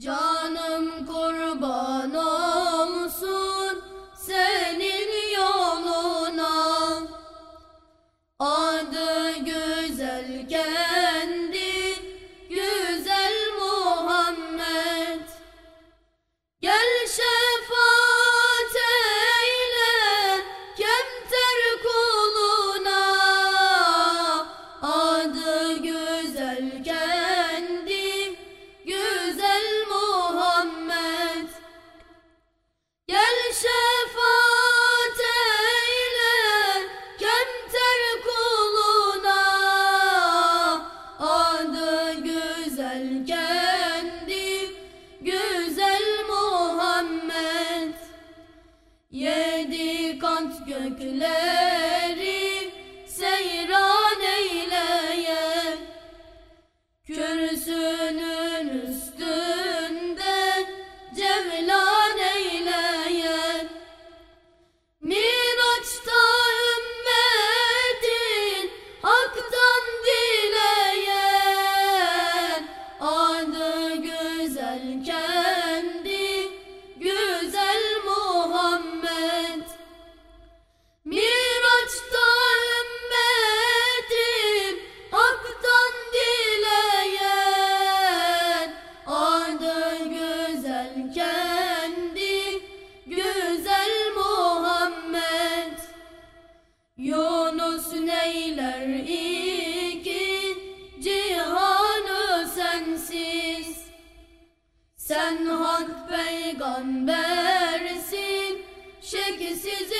Canım kurban olsun senin yoluna. Adı güzelken Yedi kant gökleri seyran eyleye. Kürsü Sen hak peygambersin, şeksiz